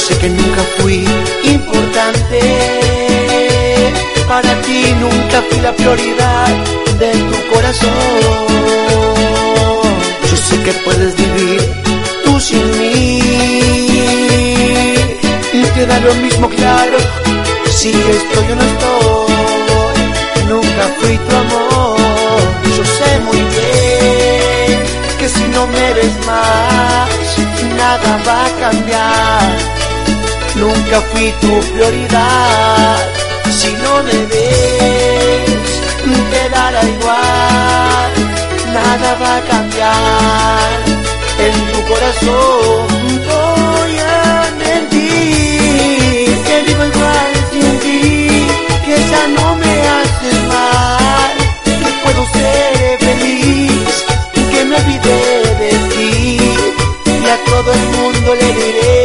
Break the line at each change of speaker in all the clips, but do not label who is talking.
sé que nunca fui importante. Para ti nunca fui la prioridad de tu corazón. Yo sé que puedes vivir tú sin mí. Te da lo mismo claro si estoy o no estoy. Nunca fui tu amor. Yo sé muy bien que si no me ves más, nada va a cambiar. Nunca fui tu prioridad. Si no me ves, te dará igual. Nada va a cambiar. En tu corazón voy a mentir. Que vivo igual sin ti. Que ya no me haces mal. Que puedo ser feliz. Que me olvidé de ti. Y a todo el mundo le diré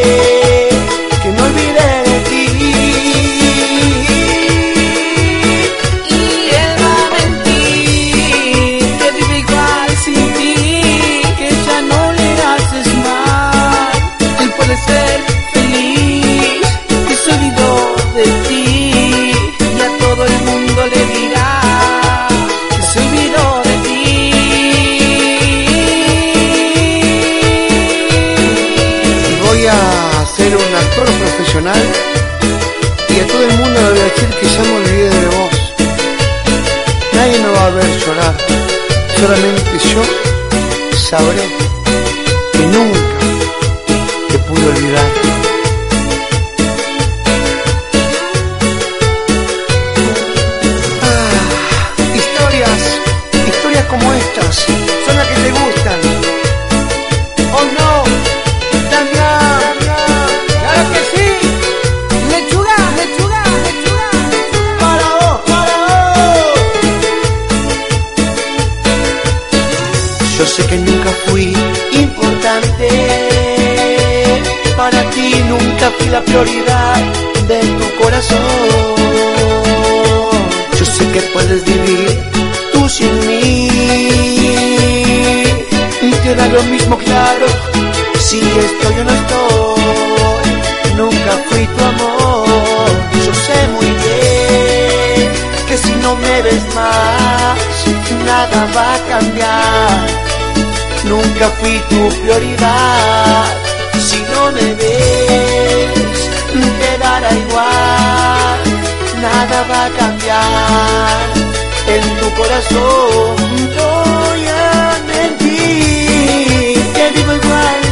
profesional y a todo el mundo le voy a decir que ya me olvidé de vos. Nadie me va a ver llorar, solamente yo sabré que nunca te pude olvidar. Ah, historias, historias como estas son las que te gustan. Sé que nunca fui importante. Para ti nunca fui la prioridad de tu corazón. Yo sé que puedes vivir tú sin mí. Te da lo mismo claro si estoy o no estoy. Nunca fui tu amor. Yo sé muy bien que si no me ves más, nada va a cambiar. Nunca fui tu prioridad. Si no me ves, te dará igual. Nada va a cambiar. En tu corazón voy a mentir. Que vivo igual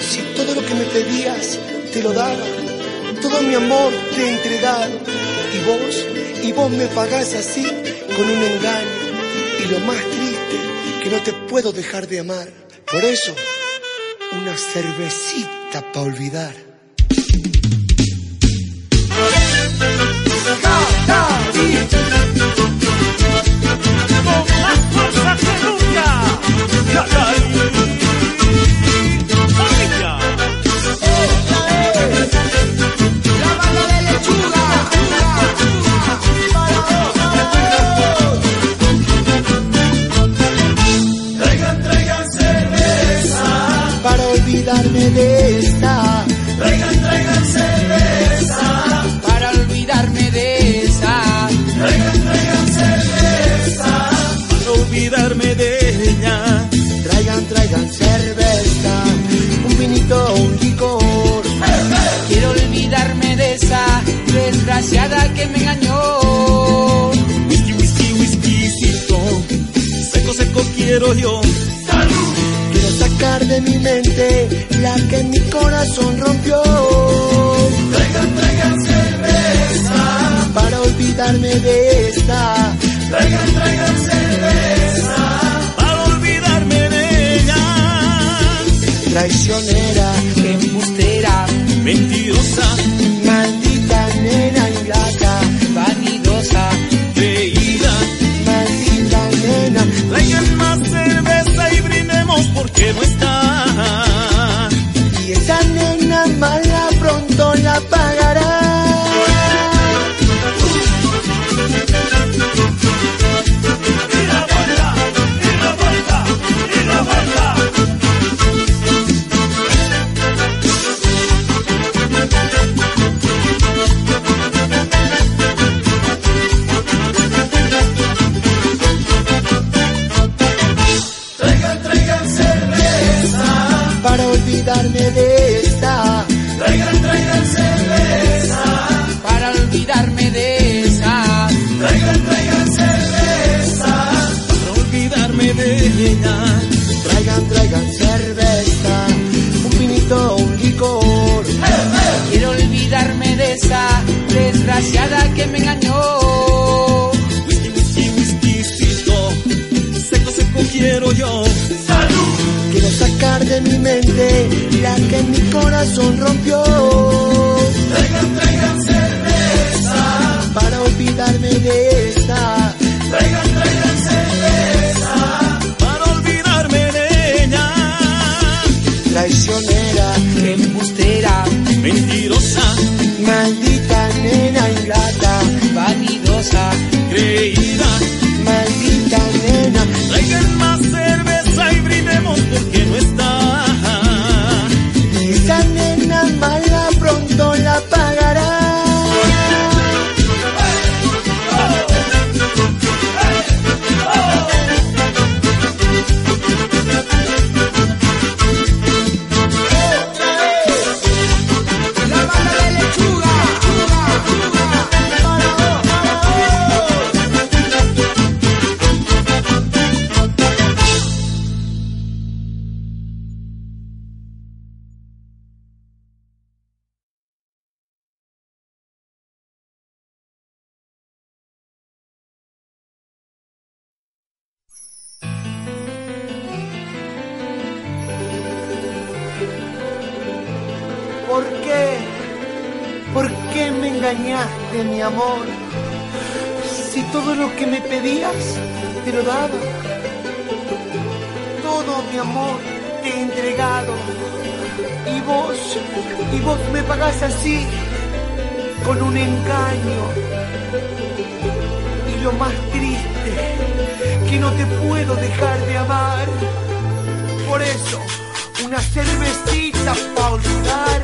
si todo lo que me pedías te lo daba, todo mi amor te he entregado, y vos, y vos me pagás así con un engaño, y lo más triste, que no te puedo dejar de amar, por eso, una cervecita para olvidar. Con. desgraciada que me engañó.
Whisky, whisky, whiskycito, seco, seco quiero yo. Quiero sacar de mi mente la que mi corazón rompió. Traigan, traigan cerveza.
Para olvidarme
de
esta. Traigan, traigan cerveza.
Para olvidarme de ella. Traicionera, embustera, mentirosa cerveza veída. Más y la
llena. Traigan más cerveza y brindemos porque no está. desgraciada que
me engañó. Whisky, whisky, whisky, seco, seco quiero yo.
¡Salud! Quiero sacar de
mi mente la que mi
corazón rompió. Traigan, traigan cerveza.
Para
olvidarme de esta.
Traigan, traigan cerveza. Para
olvidarme de
ella. Traicionera. Te
he entregado. Y vos,
y vos me pagás así, con un
engaño. Y lo más
triste, que no te puedo
dejar de amar.
Por eso, una cervecita para olvidar.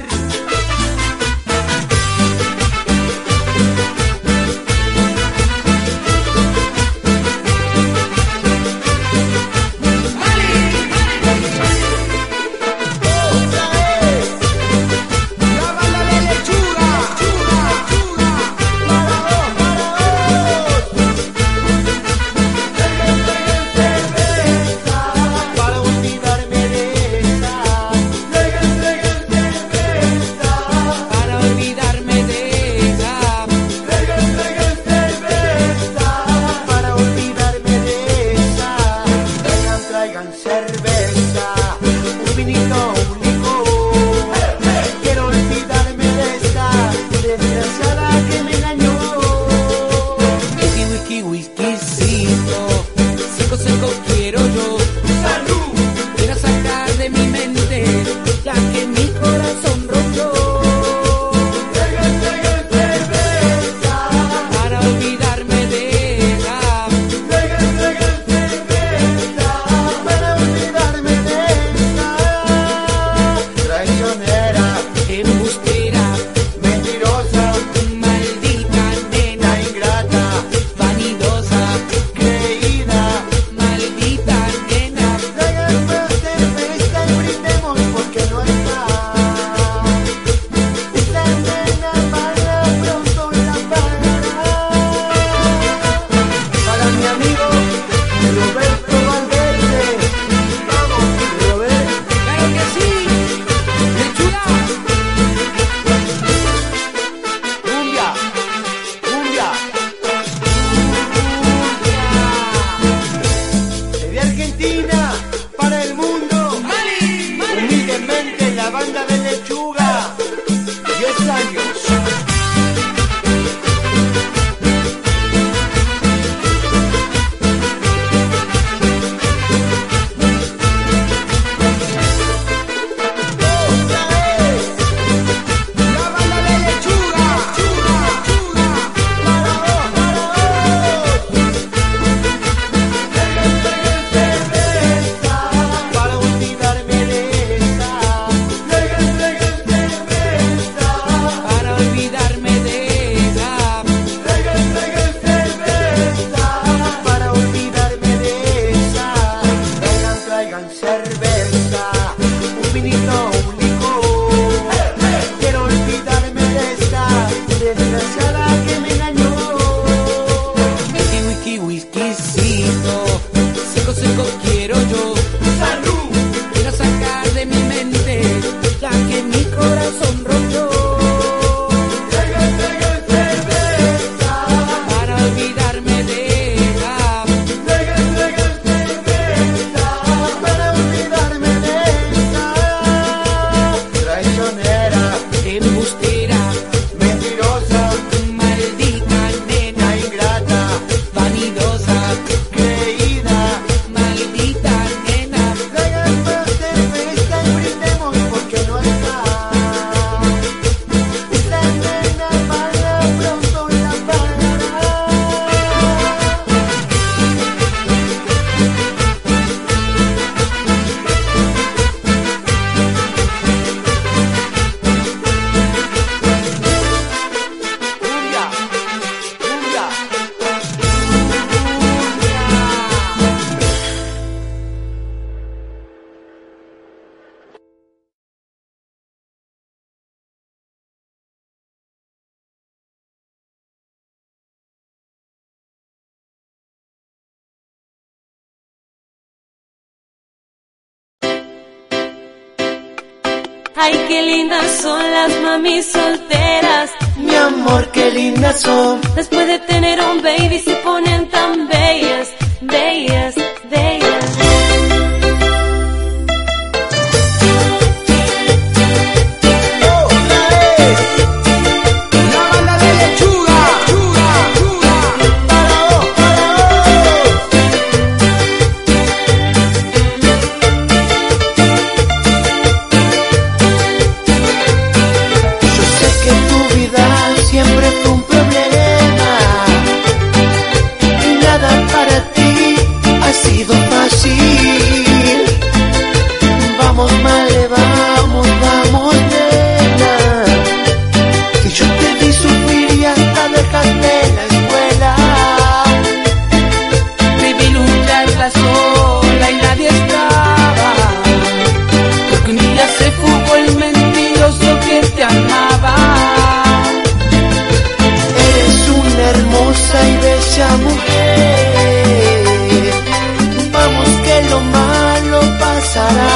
Ay, qué lindas son las mamis solteras.
Mi amor, qué lindas son.
Después de tener un baby se ponen tan bellas, bellas, bellas. pasará.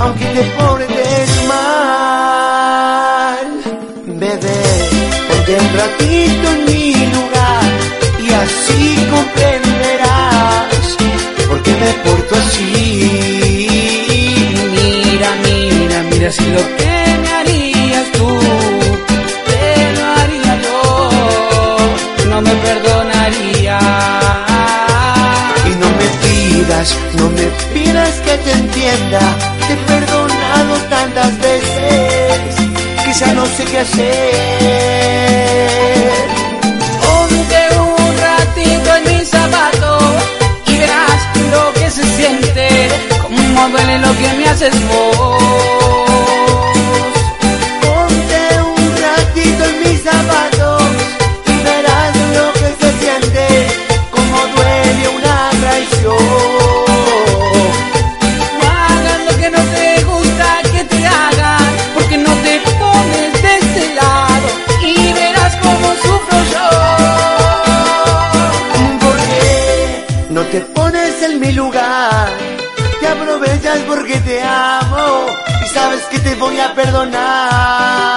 aunque te portes mal. Bebé, ponte un ratito en mi lugar y así comprenderás por qué me porto así.
Mira, mira, mira si lo que Ponte un ratito en
mis zapatos y verás lo que se siente,
cómo duele lo que me haces vos. porque te amo y sabes que te voy a perdonar.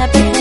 Ahí